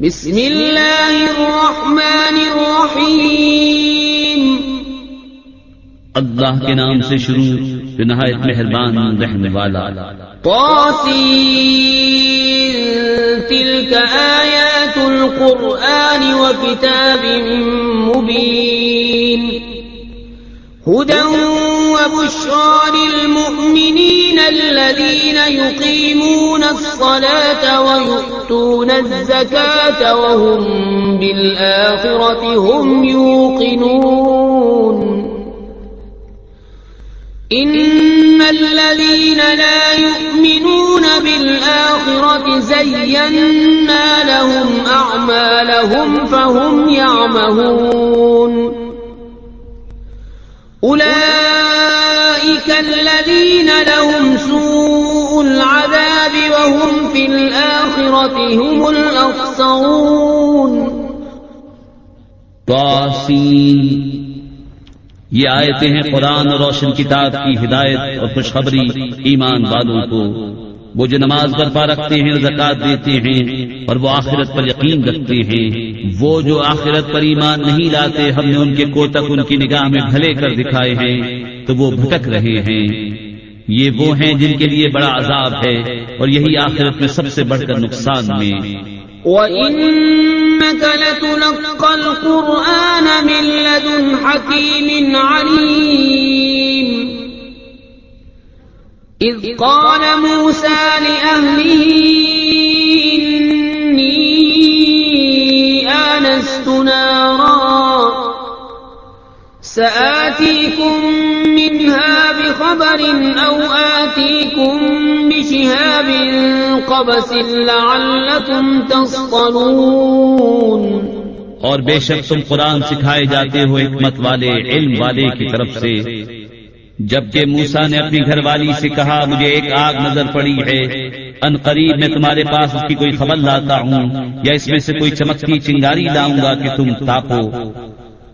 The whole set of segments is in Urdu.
بسم الله الرحمن الرحيم. اللہ کے نام سے شروع جو نہایت مہربان رحم والا۔ طاسين تلك آيات القرآن وكتاب مبين هدى وبشرى للمؤمنين الذين يقيمون الصلاة ويؤتون الزكاة وهم بالآخرة هم يوقنون إن الذين لا يؤمنون بالآخرة زينا لهم أعمالهم فهم يعمهون أولئك الذين لهم سوء العذاب وهم في الآخرة هم الأخسرون. طاسین. یہ آیتیں ہیں قرآن اور روشن کتاب کی ہدایت اور خوشخبری ایمان والوں کو۔ وہ جو نماز برپا رکھتے ہیں زکات دیتے ہیں اور وہ آخرت پر یقین رکھتے ہیں۔ وہ جو آخرت پر ایمان نہیں لاتے، ہم نے ان کے کوتک ان کی نگاہ میں بھلے کر دکھائے ہیں۔ تو وہ بھٹک رہے ہیں۔ یہ وہ ہیں جن کے لیے بڑا عذاب ہے اور یہی آخرت میں سب سے بڑھ کر نقصان میں۔ وَإِنَّكَ لَتُلَقَّى الْقُرْآنَ مِن لَّدُنْ حَكِيمٍ عَلِيمٍ۔ إِذْ قَالَ مُوسَى لِأَهْلِهِ إِنِّي آنَسْتُ نَارًا۔ سآتيكم بخبر أو آتيكم بشهاب قبس لعلكم تصطلون. اور بے شک تم قرآن سکھائے جاتے ہو حکمت والے، علم والے کی طرف سے۔ جبکہ موسا نے اپنی گھر والی سے کہا، مجھے ایک آگ نظر پڑی ہے۔ ان قریب میں تمہارے پاس اس کی کوئی خبر لاتا ہوں، یا اس میں سے کوئی چمکتی چنگاری لاؤں گا کہ تم تاپو۔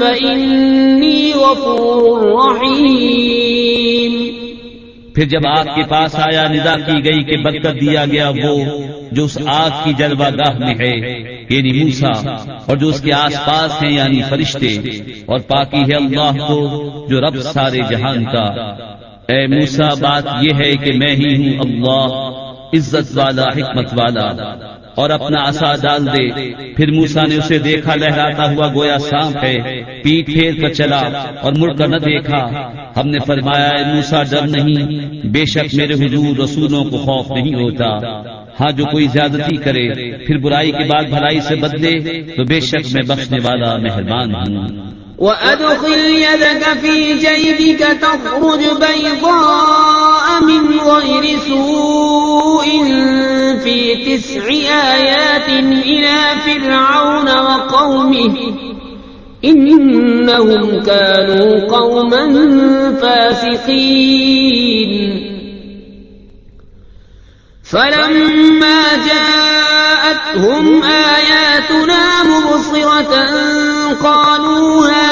فإني غفور رحيم پھر جب آگ کے پاس آیا، ندا کی گئی کہ برکت دیا گیا وہ جو اس آگ کی جلوہ گاہ میں ہے یعنی موسا اور جو اس کے آس پاس ہیں یعنی فرشتے، اور پاکی ہے اللہ کو جو رب سارے جہان کا۔ اے موسا بات یہ ہے کہ میں ہی ہوں اللہ، عزت والا، حکمت والا۔ اور اپنا آسا ڈال دے۔ پھر موسا نے اسے دیکھا، لہراتا ہوا گویا سانپ ہے۔ پیٹ پھیر کر چلا اور مڑ کر نہ دیکھا۔ ہم نے فرمایا، اے موسا ڈر نہیں۔ بے شک میرے حضور رسولوں کو خوف نہیں ہوتا۔ ہاں جو کوئی زیادتی کرے، پھر برائی کے بعد بھلائی سے بدلے، تو بے شک میں بخشنے والا مہربان ہوں۔ وأدخل يدك في جيبك تخرج بيضاء من غير سوء في تسع آيات إلى فرعون وقومه إنهم كانوا قوما فاسقين. فلما جاءتهم آياتنا مبصرة قالوا هذا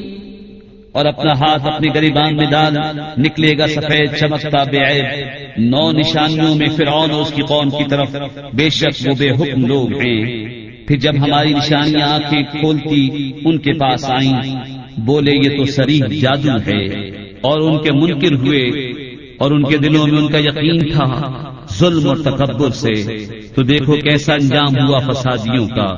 اور اپنا ہاتھ اپنے گریبان میں ڈال، نکلے گا سفید چمکتا بے عیب۔ نو نشانیوں میں فرعون اور اس کی قوم کی طرف بے شک وہ بے حکم لوگ ہیں۔ پھر جب ہماری نشانیاں آنکھیں کھولتی، ان کے پاس آئیں۔ بولے، یہ تو سریح جادو ہے۔ اور ان کے منکر ہوئے۔ اور ان کے دلوں میں ان کا یقین تھا ظلم اور تکبر سے۔ تو دیکھو کیسا انجام ہوا فسادیوں کا۔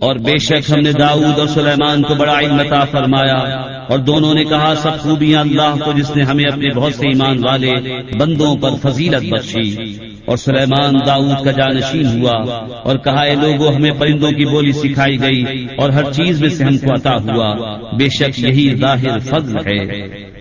اور بے شک ہم نے داؤد اور سلیمان کو بڑا علم عطا فرمایا اور دونوں نے کہا، سب خوبیاں اللہ کو جس نے ہمیں اپنے بہت سے ایمان والے بندوں پر فضیلت بخشی۔ اور سلیمان داؤد کا جانشین ہوا اور کہا، اے لوگوں ہمیں پرندوں کی بولی سکھائی گئی اور ہر چیز میں سے ہم کو عطا ہوا۔ بے شک یہی ظاہر فضل ہے۔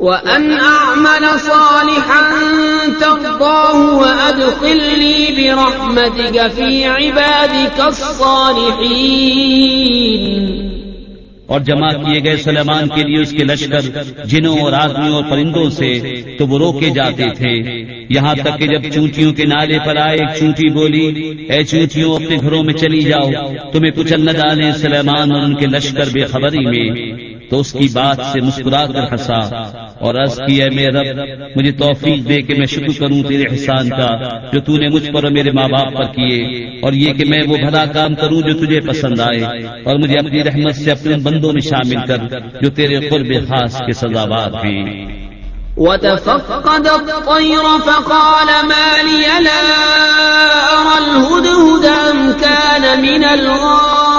وأن أعمل صالحا ترضاه وأدخلني برحمتك في عبادك الصالحين۔ اور جمع کیے گئے سلیمان کے لیے اس کے لشکر، جنوں اور آدمیوں اور پرندوں سے تو وہ روکے جاتے تھے۔ یہاں تک کہ جب چونٹیوں کے نالے پر آئے، ایک چونٹی بولی، اے چونٹیوں، اپنے گھروں میں چلی جاؤ، تمہیں کچل نہ ڈالے سلیمان اور ان کے لشکر بے خبری میں۔ تو اس کی بات سے مسکرا کر ہنسا اور عرض کی ہے میرے رب، مجھے توفیق دے کہ میں شکر کروں تیرے احسان کا جو تو نے مجھ پر اور میرے ماں باپ پر کیے اور یہ کہ میں وہ بھلا کام کروں جو تجھے پسند آئے اور مجھے اپنی رحمت سے اپنے بندوں میں شامل کر جو تیرے قرب خاص کے سزاوار ہیں. وتفقد الطير فقال ما لي لا أرى الهدهد أم كان من الغائبين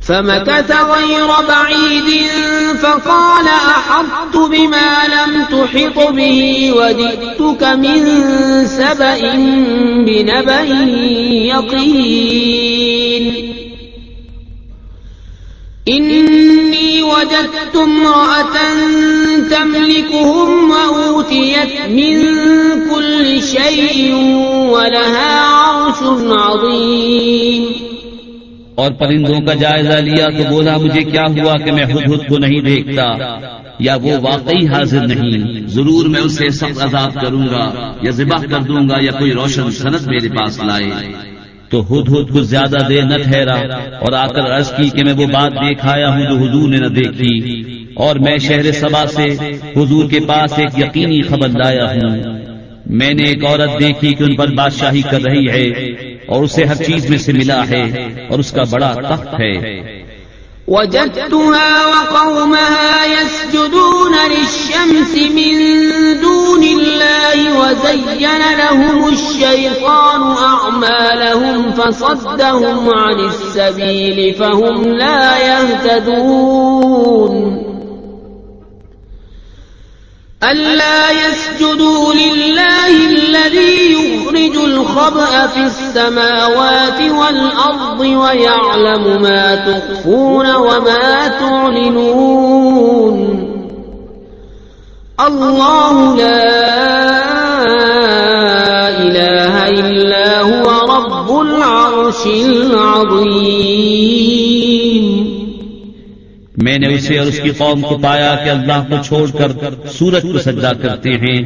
فمكث غير بعيد فقال أحطت بما لم تحط به ودئتك من سبأ بنبأ يقين. إني وجدت امرأة تملكهم وأوتيت من كل شيء ولها عرش عظيم. اور پرندوں کا جائزہ لیا تو بولا مجھے کیا ہوا کہ میں خود خود کو نہیں دیکھتا؟ یا وہ واقعی حاضر نہیں؟ ضرور میں اسے سخت عذاب کروں گا یا ذبح کر دوں گا یا کوئی روشن صنعت میرے پاس لائے۔ تو ہد ہد کو زیادہ دیر نہ ٹھہرا اور آ کر عرض کی کہ میں وہ بات دیکھ آیا ہوں جو حضور نے نہ دیکھی۔ اور میں شہر سبا سے حضور کے پاس ایک یقینی خبر لایا ہوں۔ میں نے ایک عورت دیکھی کہ ان پر بادشاہی کر رہی ہے۔ اور اسے ہر چیز میں سے ملا ہے اور اس کا بڑا تخت ہے۔ وجدتها وقومها يسجدون للشمس من دون الله وزين لهم الشيطان أعمالهم فصدهم عن السبيل فهم لا يهتدون۔ ألا يسجدوا لله الذي يخرج الخبأ في السماوات والأرض ويعلم ما تخفون وما تعلنون. الله لا إله إلا هو رب العرش العظيم. میں نے اسے اور اس کی قوم کو پایا کہ اللہ کو چھوڑ کر سورج کو سجدہ کرتے ہیں۔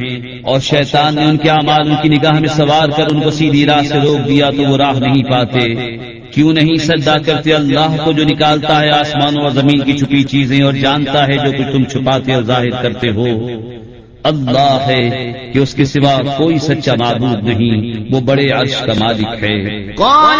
اور شیطان نے ان کے اعمال، ان کی نگاہ میں سوار کر ان کو سیدھی راہ سے روک دیا تو وہ راہ نہیں پاتے۔ کیوں نہیں سجدہ کرتے؟ اللہ کو جو نکالتا ہے آسمانوں اور زمین کی چھپی چیزیں اور جانتا ہے جو کچھ تم چھپاتے اور ظاہر کرتے ہو۔ اللہ ہے کہ اس کے سوا کوئی سچا معبود نہیں، وہ بڑے عرش کا مالک ہے۔ قال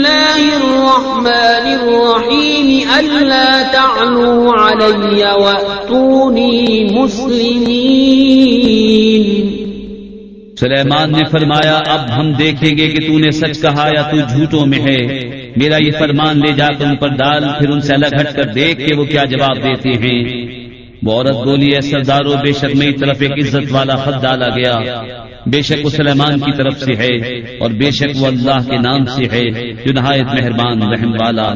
الله الرحمن الرحيم ألا تعلوا علي وأتوني مسلمين. سلیمان نے فرمایا، اب ہم دیکھیں گے کہ تو نے سچ کہا یا تو جھوٹوں میں ہے۔ میرا یہ فرمان لے جا کر ان پر ڈال پھر ان سے الگ ہٹ کر دیکھ کے وہ کیا جواب دیتے ہیں۔ وہ عورت بولی ہے سرداروں بے شک میری طرف ایک عزت والا خط ڈالا گیا۔ بے شک وہ سلیمان کی طرف سے ہے اور بے شک وہ اللہ کے نام سے ہے جو نہایت مہربان رحم والا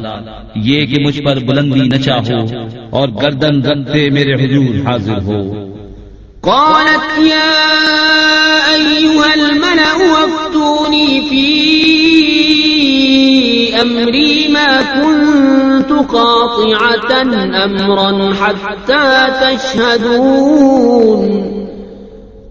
یہ کہ مجھ پر بلندی نہ چاہو اور گردن رکھتے میرے حضور حاضر ہو۔ قالت يا أيها الملأ وافتوني في أمري ما كنت قاطعة أمرا حتى تشهدون۔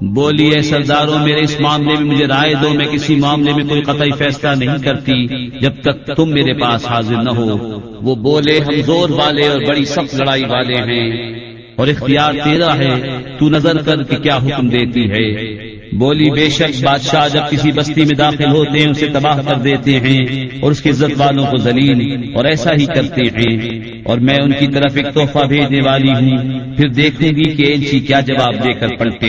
بولی سرداروں، میرے اس معاملے میں مجھے رائے دو، میں کسی معاملے میں کوئی قطعی فیصلہ نہیں کرتی جب تک تم میرے پاس حاضر نہ ہو۔ وہ بولے، ہم زور والے اور بڑی سخت لڑائی والے ہیں اور اختیار تیرا ہے، تو نظر کر کے کیا حکم دیتی ہے۔ بولی، بے شک بادشاہ جب کسی بستی میں داخل ہوتے ہیں، اسے تباہ کر دیتے ہیں اور اس کی عزت والوں کو ذلیل اور ایسا ہی کرتے ہیں۔ اور میں ان کی طرف ایک تحفہ بھیجنے والی ہوں، پھر دیکھوں گی کہ ایلچی کیا جواب دے کر پڑھتے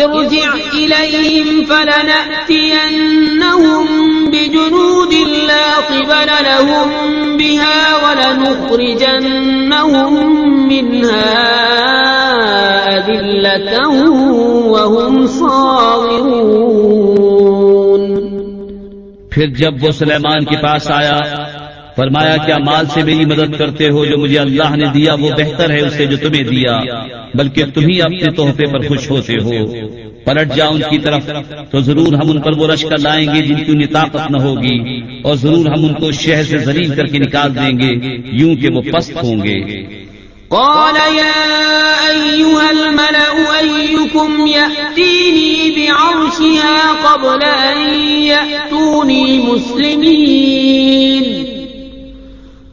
ارجع إليهم فلنأتينهم بجنود لا قبل لهم بها ولنخرجنهم منها أذلة وهم صاغرون. پھر جب وہ سلیمان کے پاس آیا فرمایا کیا مال سے میری مدد کرتے ہو جو مجھے اللہ نے دیا، وہ بہتر ہے اس سے جو تمہیں دیا، بلکہ تم ہی اپنے تحفے پر خوش ہوتے ہو۔ پلٹ جاؤ ان کی طرف، تو ضرور ہم ان پر وہ لشکر لائیں گے جن کی انہیں طاقت نہ ہوگی، اور ضرور ہم ان کو شہر سے زلیل کر کے نکال دیں گے، یوں کہ وہ پست ہوں گے۔ قال يا أيها الملأ أيكم يأتيني بعرشها قبل أن يأتوني مسلمين.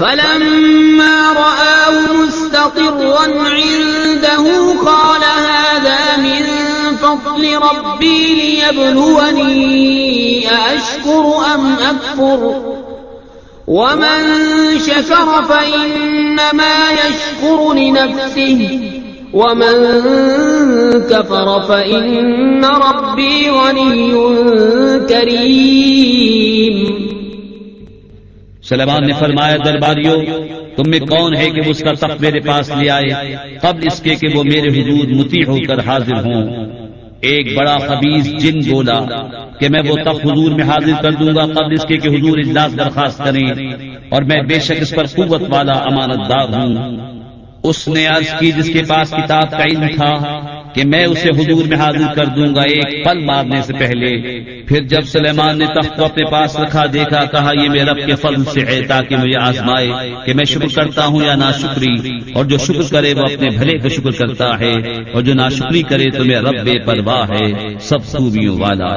فلما رآه مستقرا عنده قال هذا من فضل ربي ليبلوني أم أكفر؟ ومن شكر فإنما يشكر لنفسه، ومن كفر فإن ربي غني كريم. سلیمان نے فرمایا درباریوں تم میں کون ہے کہ وہ اس کا تخت میرے پاس لے آئے؟ قبل اس کے کہ وہ میرے حدود متی ہو کر حاضر ہوں۔ ایک بڑا خبیز جن بولا کہ میں وہ تخت حضور میں حاضر کر دوں گا، قبل اس کے کہ حضور اجلاس درخواست کریں۔ اور میں بے شک اس پر قوت والا امانت دار ہوں۔ اس نے عرض کی جس کے پاس کتاب کا علم تھا۔ کہ میں اسے حضور میں حاضر کر دوں گا ایک پل مارنے سے پہلے۔ پھر جب سلیمان نے تخت کو اپنے پاس رکھا، دیکھا، کہا، یہ میرے رب کے فضل سے ہے تاکہ مجھے آزمائے کہ میں شکر کرتا ہوں یا نا شکری اور جو شکر کرے وہ اپنے بھلے کا شکر کرتا ہے، اور جو ناشکری کرے تو میرا رب بے پرواہ ہے، سب خوبیوں والا۔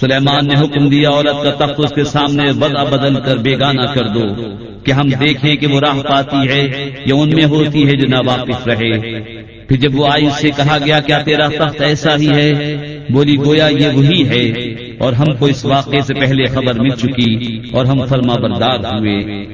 سلیمان نے حکم دیا، عورت کا تخت اس کے سامنے وضع بدل کر بیگانہ کر دو کہ ہم دیکھیں کہ وہ راہ پاتی ہے یا ان میں ہوتی ہے جو ناواقف رہے۔ پھر جب وہ آئی، اس سے کہا گیا، کیا تیرا تخت ایسا ہی ہے؟ بولی، گویا یہ وہی ہے۔ اور ہم کو اس واقعے سے پہلے خبر مل چکی اور ہم فرما بردار ہوئے۔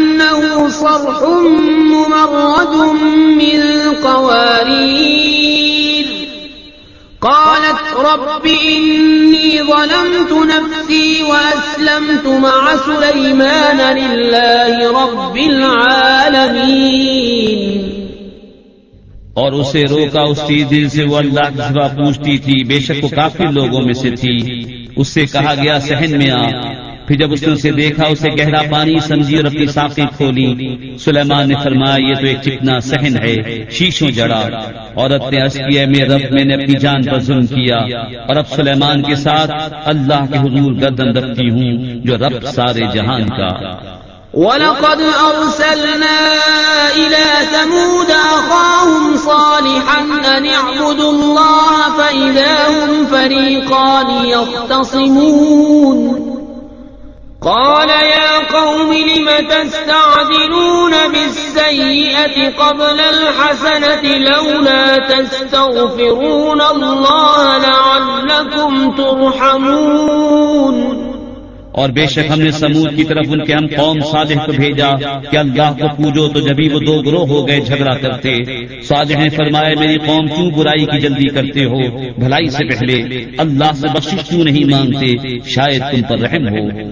إنه صرح ممرد من قوارير. قالت رب إني ظلمت نفسي وأسلمت مع سليمان لله رب العالمين. اور اسے روکا اس کی دل سے وہ اللہ کی سوا پوچھتی تھی، بے شک وہ کافی لوگوں میں سے تھی۔ اس سے کہا گیا، سہن میں آ۔ پھر جب اس نے اسے دیکھا، اسے گہرا پانی سمجھی اور اپنی ساقی کھولی۔ سلیمان نے فرمایا، یہ تو ایک چکنا سہن ہے، شیشوں جڑا۔ عورت نے عرض کیا میرے رب، میں نے اپنی جان پر ظلم کیا۔ اور اب سلیمان کے ساتھ اللہ کے حضور گردن رکھتی ہوں، جو رب سارے جہان کا۔ ولقد أرسلنا إلى ثمود أخاهم صالحا أن اعبدوا الله فإذا هم فريقان يختصمون قال يا قوم لم تستعجلون بالسيئة قبل الحسنة لولا تستغفرون الله لعلكم ترحمون اور بے شک ہم نے سمود کی طرف ان کے ہم قوم صالح کو بھیجا کہ اللہ کو پوجو تو جبھی وہ دو گروہ ہو گئے جھگڑا کرتے۔ صالح نے فرمایا، میری قوم کیوں برائی کی جلدی کرتے ہو؟ بھلائی سے پہلے اللہ سے بخش کیوں نہیں مانگتے؟ شاید تم پر رحم ہو۔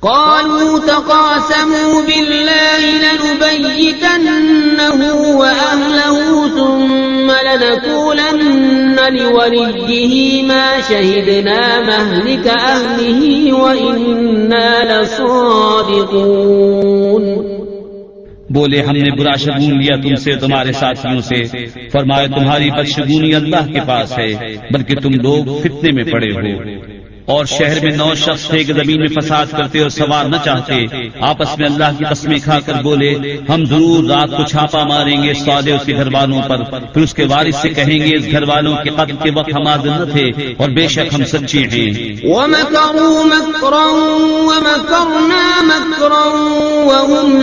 قالوا تقاسموا بالله لنبيتنه وأهله ثم لنقولن لوليه ما شهدنا مهلك أهله وإنا لصادقون. بولے، ہم نے برا شگون لیا تم سے، تمہارے ساتھیوں سے۔ فرمایا، تمہاری بدشگونی اللہ کے پاس ہے، بلکہ تم لوگ فتنے میں پڑے ہو۔ اور شہر میں نو شخص تھے کہ زمین میں فساد کرتے اور سوار نہ چاہتے، آپس میں اللہ کی قسمیں کھا کر بولے، ہم ضرور رات کو چھاپا ماریں گے سوادے اس کے گھر والوں پر۔ پھر اس کے وارث سے کہیں گے، اس گھر والوں کے قتل کے وقت ہم حاضر نہ تھے اور بے شک ہم سچے ہیں۔ ومكروا مكرا ومكرنا مكرا وهم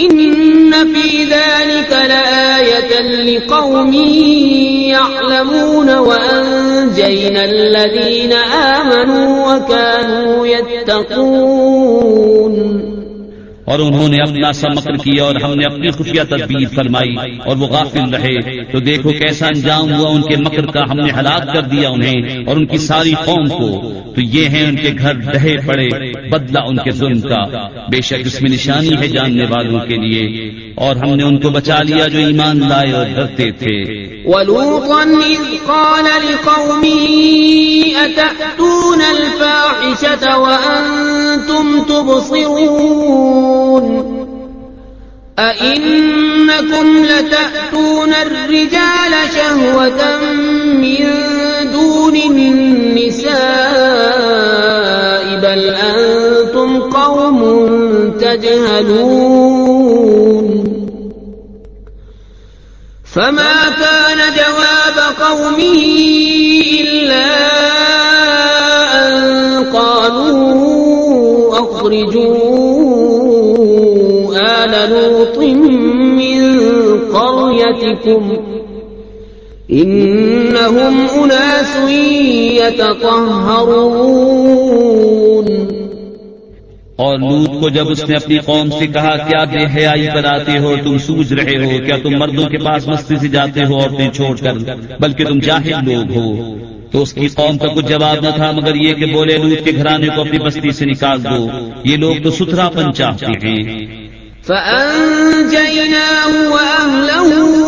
ان في ذلك لآية لقوم يعلمون وأنجينا الذين آمنوا وكانوا يتقون اور انہوں نے اپنا سا مکر کیا اور ہم نے اپنی خفیہ تدبیر فرمائی اور وہ غافل رہے۔ تو دیکھو کیسا انجام ہوا، ان کے مکر کا ہم نے ہلاک کر دیا انہیں اور ان کی ساری قوم کو۔ تو یہ ہیں ان کے گھر ڈہے پڑے، بدلہ ان کے ظلم کا۔ بے شک اس میں نشانی ہے جاننے والوں کے لیے۔ اور ہم نے ان کو بچا لیا جو ایمان لائے اور ڈرتے تھے۔ ولوطا إذ قال أئنكم لتأتون الرجال شهوة من دون النساء بل أنتم قوم تجهلون فما كان جواب قومه إلا أن قالوا أخرجوا قريتكم إنهم أناس يتطهرون اور لوت کو جب اس نے اپنی قوم سے کہا کیا بے حیائی آتے ہو تم سوج رہے ہو کیا تم مردوں کے پاس مستی سے جاتے ہو عورتیں چھوڑ کر بلکہ تم جاہل لوگ ہو؟ تو اس کی قوم کا کچھ جواب نہ تھا مگر یہ کہ بولے لوت کے گھرانے کو اپنی بستی سے نکال دو یہ لوگ تو ستھرا پن چاہتے ہیں۔ فأنجيناه وأهله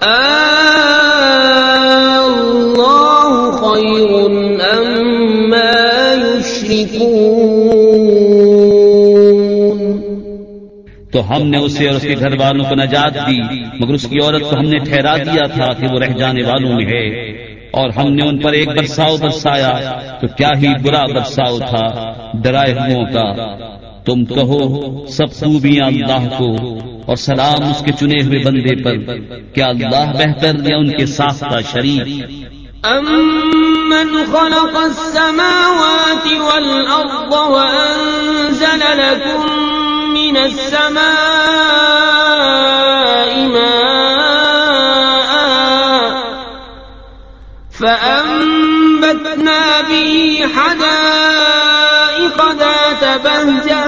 الله خير أما يشركون. تو ہم نے اسے اور اس کے گھر والوں کو نجات دی، مگر اس کی عورت کو ہم نے ٹھہرا دیا تھا کہ وہ رہ جانے والوں میں ہے۔ اور ہم نے ان پر ایک برساؤ برسایا، تو کیا ہی برا برساؤ تھا، ڈرائے ہوں کا۔ تم کہو، سب خوبیاں اللہ کو اور سلام اس کے چنے ہوئے بندے پر کیا اللہ بہتر یا ان کے ساختہ شریف أَمَّنْ خَلَقَ السَّمَاوَاتِ وَالْأَرْضَ وَأَنزَلَ لَكُم مِّنَ السَّمَاءِ مَاءً فَأَنبَتْنَا بِهِ حَدَائِقَ ذَاتَ بَهْجَةٍ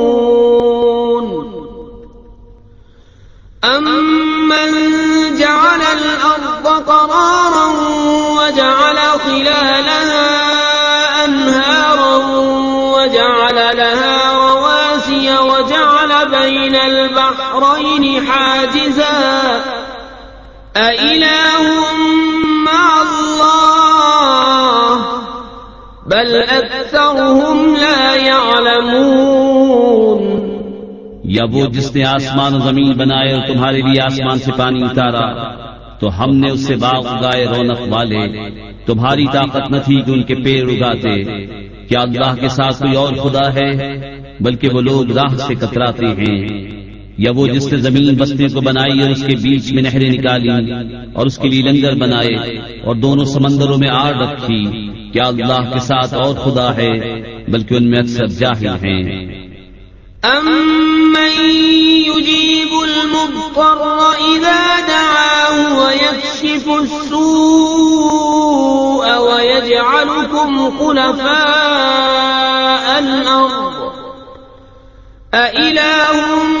البحرين حاجزا. أإله مع الله. بل أكثرهم لا يعلمون. یا وہ جس نے آسمان و زمین بنائے اور تمہارے لیے آسمان سے پانی اتارا، تو ہم نے اس سے باغ اگائے رونق والے، تمہاری طاقت نہ تھی کہ ان کے پیر اگاتے، کیا اللہ کے ساتھ کوئی اور خدا ہے؟ بلکہ وہ لوگ راہ سے کتراتے ہیں۔ یا وہ جس نے زمین بستے کو بنائی اور اس کے بیچ میں نہریں نکالی اور اس کے لیے لنگر بنائے اور دونوں سمندروں میں آڑ رکھی کیا اللہ کے ساتھ اور خدا ہے، بلکہ ان میں اکثر جاہل ہیں۔ أَمَّن يُجِيبُ الْمُضْطَرَّ إِذَا دَعَاهُ وَيَكْشِفُ السُّوءَ وَيَجْعَلُكُمْ خُلَفَاءَ الْأَرْضِ أَإِلَٰهٌ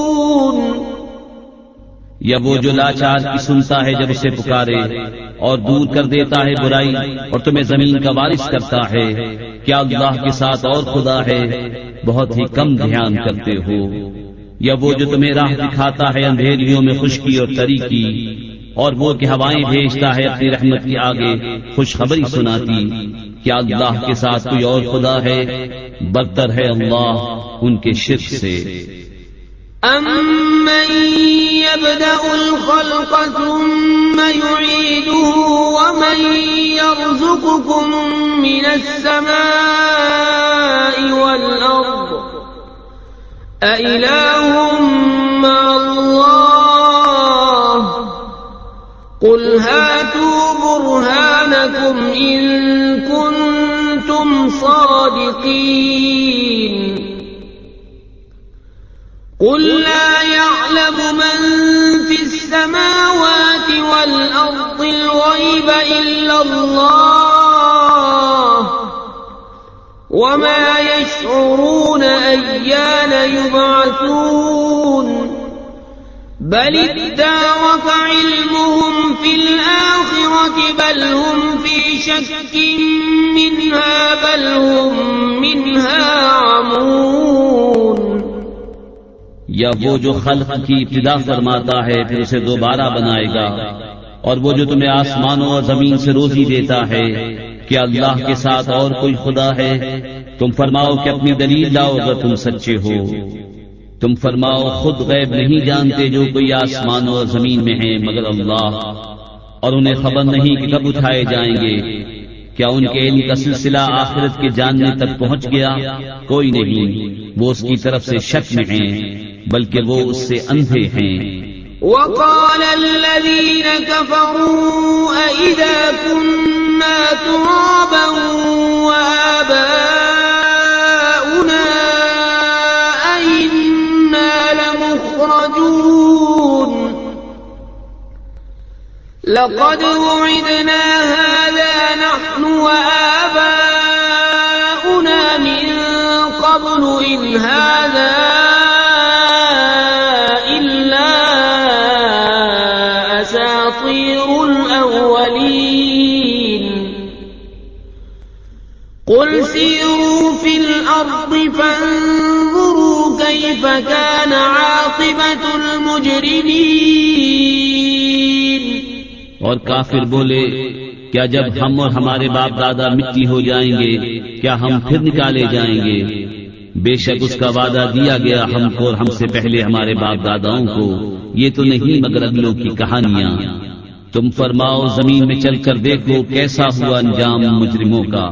یا وہ جو لاچار کی سنتا ہے جب اسے پکارے اور دور کر دیتا ہے برائی اور تمہیں زمین کا وارث کرتا ہے، کیا اللہ کے ساتھ اور خدا ہے؟ بہت ہی کم دھیان کرتے ہو۔ یا وہ جو تمہیں راہ دکھاتا ہے اندھیریوں میں خشکی اور تری کی اور وہ کہ ہوائیں بھیجتا ہے اپنی رحمت کے آگے خوشخبری سناتی، کیا اللہ کے ساتھ کوئی اور خدا ہے؟ بدتر ہے اللہ ان کے شرک سے۔ أَمَّن يَبْدَأُ الْخَلْقَ ثُمَّ يُعِيدُهُ وَمَن يَرْزُقُكُم مِّنَ السَّمَاءِ وَالْأَرْضِ أَإِلَٰهٌ مَّعَ اللَّهِ قُلْ هَاتُوا بُرْهَانَكُمْ إِن كُنتُمْ صَادِقِينَ قل لا يعلم من في السماوات والأرض الغيب إلا الله وما يشعرون أيان يبعثون بل ادارك علمهم في الآخرة بل هم في شك منها بل هم منها عمون یا وہ جو خلق کی ابتدا فرماتا ہے، پھر اسے دوبارہ بنائے گا۔ اور وہ جو تمہیں آسمانوں اور زمین سے روزی دیتا ہے، کیا اللہ کے ساتھ اور کوئی خدا ہے؟ تم فرماؤ کہ اپنی دلیل لاؤ اگر تم سچے ہو۔ تم فرماؤ، خود غیب نہیں جانتے جو کوئی آسمانوں اور زمین میں ہیں مگر اللہ۔ اور انہیں خبر نہیں کہ کب اٹھائے جائیں گے۔ کیا ان کے علم کا سلسلہ آخرت کے جاننے تک پہنچ گیا؟ کوئی نہیں۔ وہ اس کی طرف سے شک میں ہیں۔ بلکہ وہ اس سے اندھے ہیں۔ وقال الذين كفروا أئذا كنا ترابا وآباؤنا أئنا لمخرجون. لقد وعدنا هذا نحن وآباؤنا من قبل إن هذا قل سيروا في الأرض فانظروا كيف كان عاقبة المجرمين. اور کافر بولے، کیا جب ہم اور ہمارے باپ دادا مٹی ہو جائیں گے، کیا ہم پھر نکالے جائیں گے؟ بے شک اس کا وعدہ دیا گیا ہم کو اور ہم سے پہلے ہمارے باپ داداؤں کو۔ یہ تو نہیں مگر اگلوں کی کہانیاں۔ تم فرماؤ، زمین میں چل کر دیکھو کیسا ہوا انجام مجرموں کا۔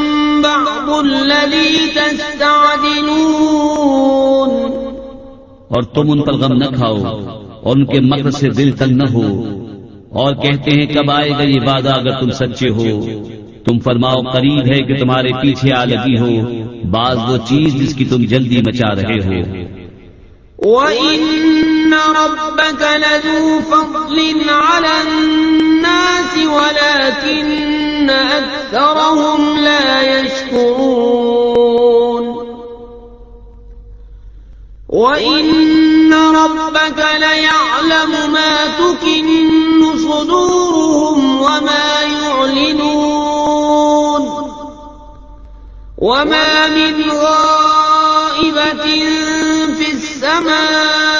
بعض الذي تستعجلون. اور تم ان پر غم نہ کھاؤ اور ان کے مکر سے دل تنگ نہ ہو اور کہتے ہیں کب آئے گا یہ وعدہ اگر تم سچے ہو؟ تم فرماؤ قریب ہے کہ تمہارے پیچھے آ لگی ہو بعض وہ چیز جس کی تم جلدی مچا رہے ہو۔ وَإِنَّ رَبَّكَ لَذُو فَضْلٍ عَلَى النَّاسِ وَلَكِنَّ أَكْثَرَهُمْ لَا يَشْكُرُونَ. وَإِنَّ رَبَّكَ لَيَعْلَمُ مَا تُكِنُّ صُدُورُهُمْ وَمَا يُعْلِنُونَ. وَمَا مِنْ غَائِبَةٍ فِي السَّمَاءِ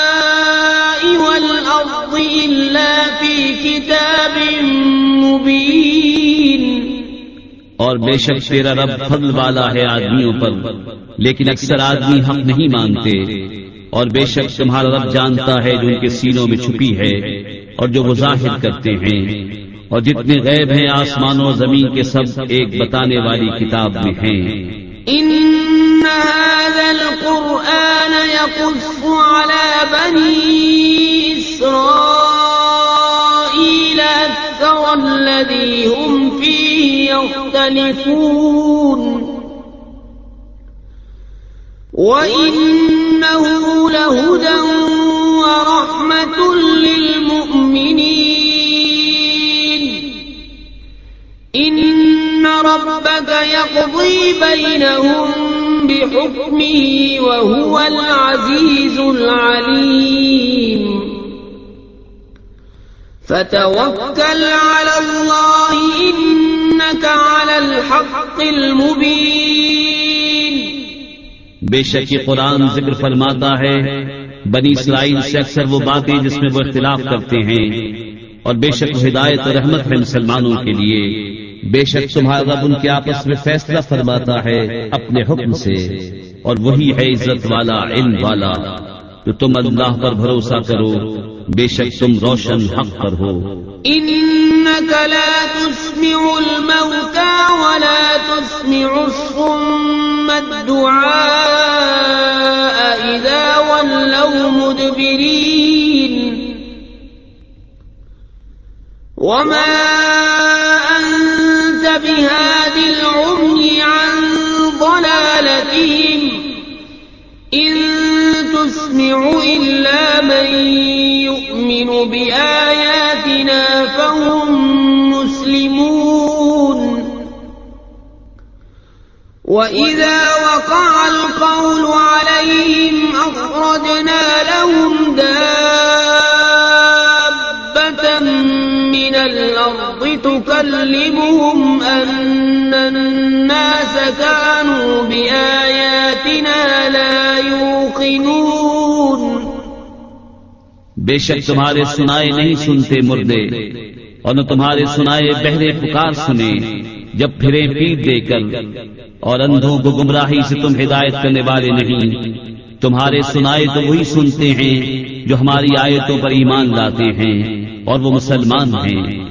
اور بے شک تیرا رب فضل والا ہے آدمیوں پر، لیکن اکثر آدمی حق نہیں مانتے اور بے شک تمہارا رب جانتا ہے جو ان کے سینوں میں چھپی ہے اور جو وہ ظاہر کرتے ہیں۔ اور جتنے غیب ہیں آسمانوں و زمین کے سب ایک بتانے والی کتاب میں ہیں۔ إن هذا القرآن يقص على بني إسرائيل أكثر الذي هم يختلفون. وإنه لهدى ورحمة للمؤمنين. إن ربك يقضي بينهم بحكمه وهو العزيز العليم. فتوكل على الله إنك على الحق المبين. بے شک یہ قرآن ذکر فرماتا ہے، بنی اسرائیل سے اکثر وہ باتیں جس میں وہ اختلاف کرتے ہیں۔ اور بے شک ہدایت و رحمت ہے مسلمانوں کے لیے۔ بے شک تمہارا رب ان کے آپس میں فیصلہ فرماتا ہے اپنے حکم سے۔ اور وہی ہے عزت والا، علم والا۔ تو تم اللہ پر بھروسہ کرو، بے شک تم روشن حق پر ہو۔ إنك لا تسمع الموتى ولا تسمع الصم الدعاء إذا ولوا مدبرين. وما أنت بهاد العمي عن ضلالتهم. إن تسمع إلا من يؤمن بآياتنا فهم مسلمون. وإذا وقع القول عليهم أخرجنا لهم دابة من الأرض تكلمهم أن الناس كانوا بآياتنا لا يوقنون. بے شک تمہارے سنائے نہیں سنتے مردے اور نہ تمہارے سنائے بہرے پکار سنے جب پھرے پیٹ دے کر اور اندھوں کو گمراہی سے تم ہدایت کرنے والے نہیں۔ تمہارے سنائے تو وہی سنتے ہیں جو ہماری آیتوں پر ایمان لاتے ہیں اور وہ مسلمان ہیں۔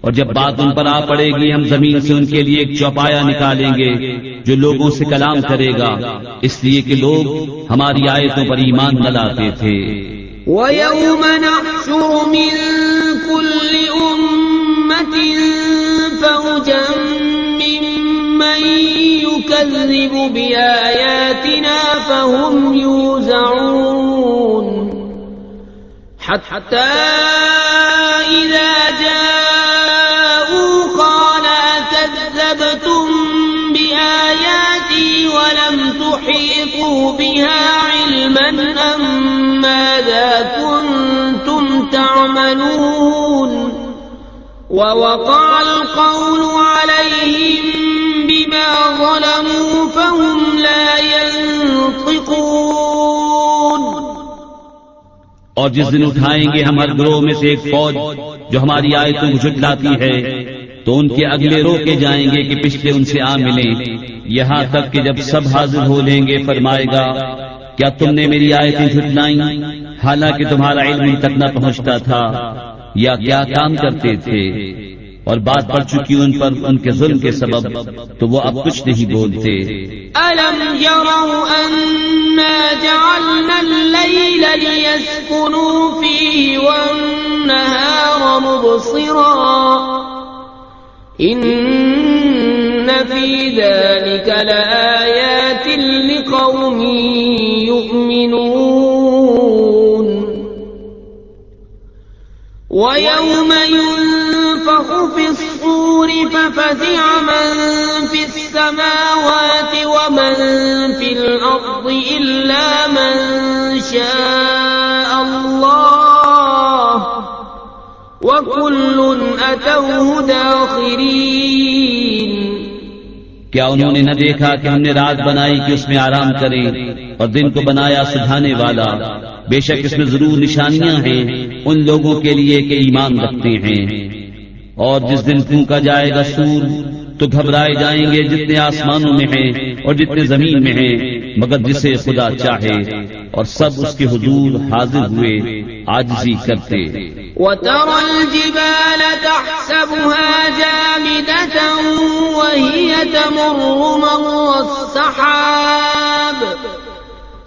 اور جب بات ان پر آ پڑے گی ہم زمین سے ان کے لیے ایک چوپایا نکالیں گے جو لوگوں سے کلام کرے گا۔ اس لیے کہ لوگ ہماری آیتوں پر ایمان نہ لاتے تھے ويوم نحشر من كل أمة فوجا ممن يكذب بآياتنا فهم يوزعون حتى إذا جاءوا قال أكذبتم بآياتي ولم تحيطوا بها علما أم تعملون ووقع القول عليهم بما ظلموا فهم لا ينطقون اور جس دن اٹھائیں گے ہم ہر گروہ میں سے ایک فوج جو ہماری آیتوں کو جھٹلاتی ہے، تو ان کے اگلے روکے جائیں گے کہ پچھلے ان سے آ ملیں۔ یہاں تک کہ جب سب حاضر ہو لیں گے، فرمائے گا، کیا تم نے میری آیتیں جھٹلائیں؟ حالانکہ تمہارا علم ان تک نہ پہنچتا تھا یا کیا کام کرتے تھے اور بات پڑ چکی ان پر ان کے ظلم کے سبب، تو وہ اب کچھ نہیں بولتے۔ ألم يروا أنا جعلنا الليل ليسكنوا فيه والنهار مبصرا إن في ذلك لآيات لقوم يؤمنون ويوم ينفخ في الصور ففزع من في السماوات ومن في الأرض إلا من شاء الله وكل أتوه داخرين کیا انہوں نے نہ دیکھا کہ ہم نے رات بنائی کہ اس میں آرام کریں اور دن کو بنایا سدھانے والا؟ بے شک اس میں ضرور نشانیاں ہیں ان لوگوں کے لیے کہ ایمان رکھتے ہیں۔ اور جس دن پھونکا جائے گا سور، تو گھبرائے جائیں گے جتنے آسمانوں میں ہیں اور جتنے زمین میں ہیں، مگر جسے خدا چاہے۔ اور سب اس کے حضور حاضر ہوئے آجزی کرتے۔ وترى الجبال تحسبها جامدة وهي تمر مر السحاب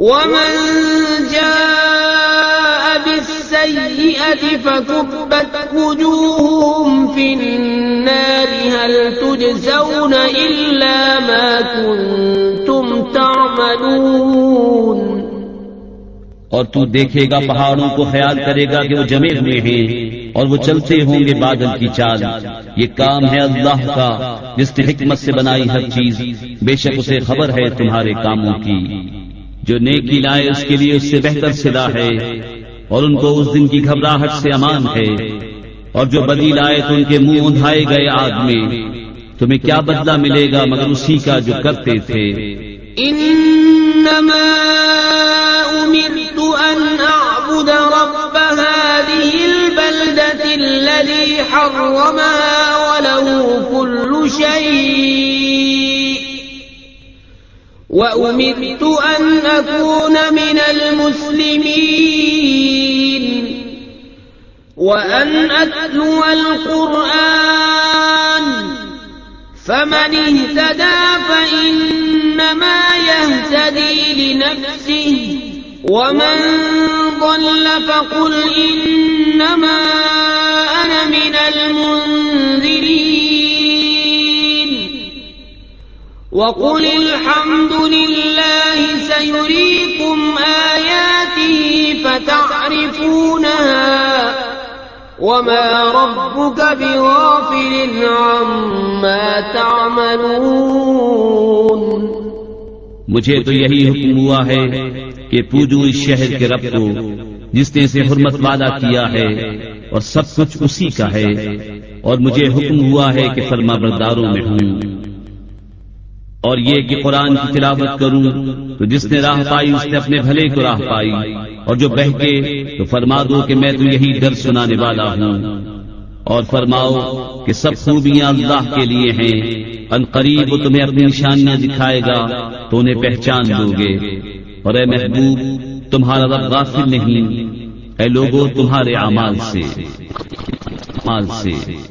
ومن جاء بالسيئة فكبت وجوههم في النار هل تجزون إلا ما كنتم تعملون اور تو دیکھے گا پہاڑوں کو خیال کرے گا کہ وہ جمے ہوئے ہیں اور وہ چلتے ہوں گے بادل کی چال۔ یہ کام ہے اللہ کا، جس نے حکمت سے بنائی ہر چیز۔ بے شک اسے خبر ہے تمہارے کاموں کی۔ جو نیکی لائے اس کے لیے اس سے بہتر صدا ہے اور ان کو اس دن کی گھبراہٹ سے امان ہے اور جو بدی لائے تو ان کے منہ اندھائے گئے آگ میں، تمہیں کیا بدلہ ملے گا مگر اسی کا جو کرتے تھے؟ إنما أمرت أن أعبد رب هذه البلدة الذي حرمها وله كل شيء. وأمرت أن أكون من المسلمين. وأن أتلو القرآن. فمن اهتدى فإنما يهتدي لنفسه. ومن ضل فقل إنما أنا من المنذرين. وقل الحمد لله سيريكم آياته فتعرفونها وما ربك بغافل عما تعملون. مجھے تو یہی حکم ہوا ہے کہ پوجو اس شہر کے رب کو جس نے اسے حرمت وعدہ کیا ہے اور سب کچھ اسی کا ہے۔ اور مجھے حکم ہوا ہے کہ فرما برداروں میں ہوں۔ اور یہ کہ قرآن کی تلاوت کروں تو جس نے راہ پائی اس نے اپنے بھلے کو راہ پائی اور جو بہکے تو فرما دو کہ میں تو یہی ڈر سنانے والا ہوں اور فرماؤ کہ سب خوبیاں اللہ کے لیے ہیں، ان قریب وہ تمہیں اپنی نشانیاں دکھائے گا تو انہیں پہچان دو گے۔ اور اے محبوب، تمہارا رب غافل نہیں، اے لوگوں تمہارے اعمال سے۔ اعمال سے۔